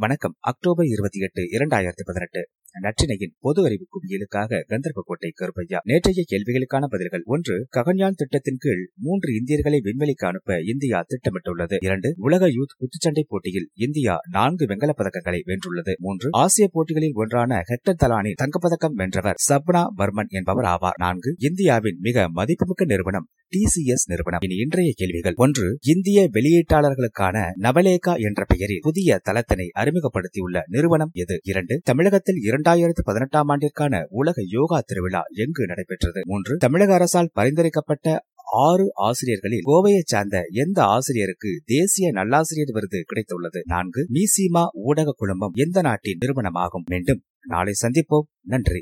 வணக்கம். அக்டோபர் இருபத்தி எட்டு இரண்டாயிரத்தி பதினெட்டு. நற்றினையின் பொது அறிவு குவியலுக்காக கந்தர்போட்டை கருப்பையா. நேற்றைய கேள்விகளுக்கான பதில்கள் ஒன்று ககன்யான் திட்டத்தின் கீழ் மூன்று இந்தியர்களை விண்வெளிக்கு அனுப்ப இந்தியா திட்டமிட்டுள்ளது. இரண்டு உலக யூத் குத்துச்சண்டை போட்டியில் இந்தியா நான்கு வெங்கலப் பதக்கங்களை வென்றுள்ளது. மூன்று ஆசிய போட்டிகளில் ஒன்றான ஹெக்டர் தலானி தங்கப்பதக்கம் வென்றவர் சப்னா வர்மன் என்பவர் ஆவார். நான்கு இந்தியாவின் மிக மதிப்புமிக்க நிறுவனம் டிசிஎஸ் நிறுவனம். இனி இன்றைய கேள்விகள். ஒன்று இந்திய வெளியீட்டாளர்களுக்கான நவலேகா என்ற பெயரில் புதிய தளத்தினை அறிமுகப்படுத்தியுள்ள நிறுவனம் எது? இரண்டு தமிழகத்தில் இரண்டாயிரத்து பதினெட்டாம் ஆண்டிற்கான உலக யோகா திருவிழா எங்கு நடைபெற்றது? மூன்று தமிழக அரசால் பரிந்துரைக்கப்பட்ட ஆறு ஆசிரியர்களில் கோவையைச் சார்ந்த எந்த ஆசிரியருக்கு தேசிய நல்லாசிரியர் விருது கிடைத்துள்ளது? நான்கு மீசிமா ஊடக குழுமம் எந்த நாட்டின் நிறுவனமாகும்? மீண்டும் நாளை சந்திப்போம். நன்றி.